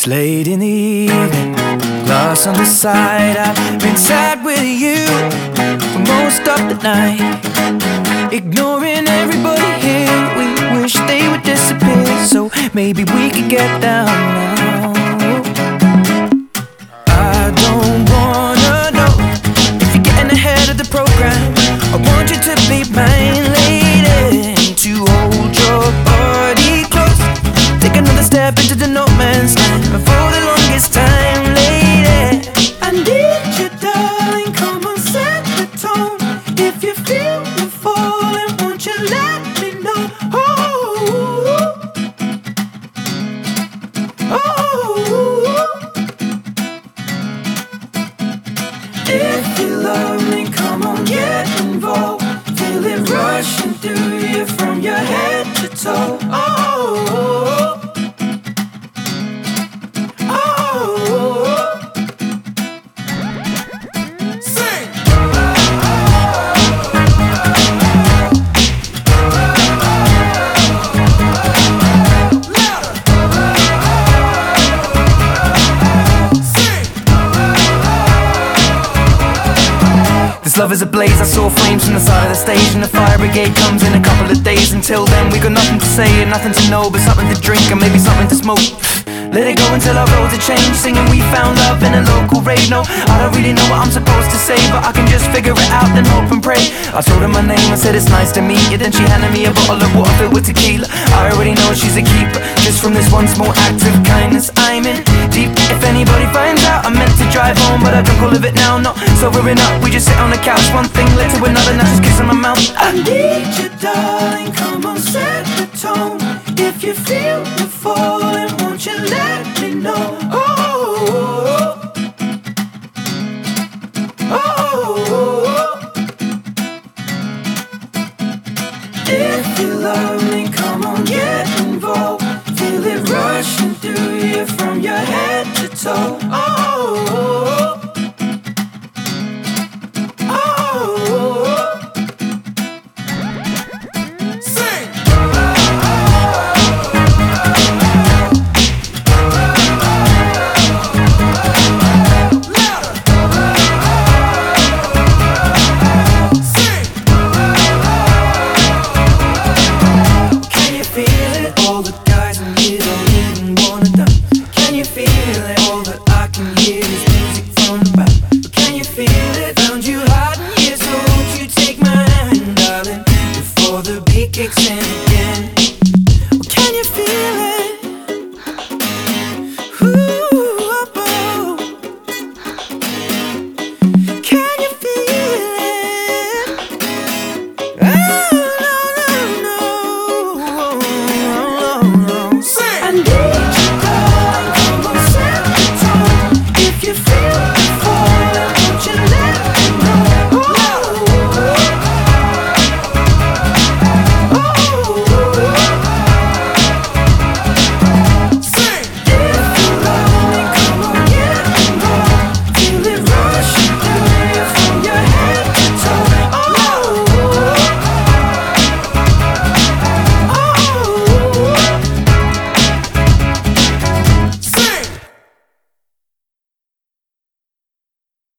It's late in the evening, glass on the side. I've been sad with you for most of the night. Ignoring everybody here, we wish they would disappear. So maybe we could get down now. I don't wanna know if you're getting ahead of the program. I want you to be mine, through you from your head to toe. Love is a blaze, I saw flames from the side of the stage And the fire brigade comes in a couple of days. Until then we got nothing to say and nothing to know But something to drink and maybe something to smoke. Let it go until our roads are changed Singing we found love in a local rave. No, I don't really know what I'm supposed to say But I can just figure it out I told her my name, I said it's nice to meet you. Then she handed me a bottle of water filled with tequila. I already know she's a keeper. Just from this one small act of kindness I'm in deep. If anybody finds out I meant to drive home But I drunk all of it now, not sobering up We just sit on the couch, one thing led to another Now just kissing my mouth. I need you darling, come on set the tone. If you feel me falling, you love me, come on, get involved. Feel it rushing through you from your head to toe. Oh, you.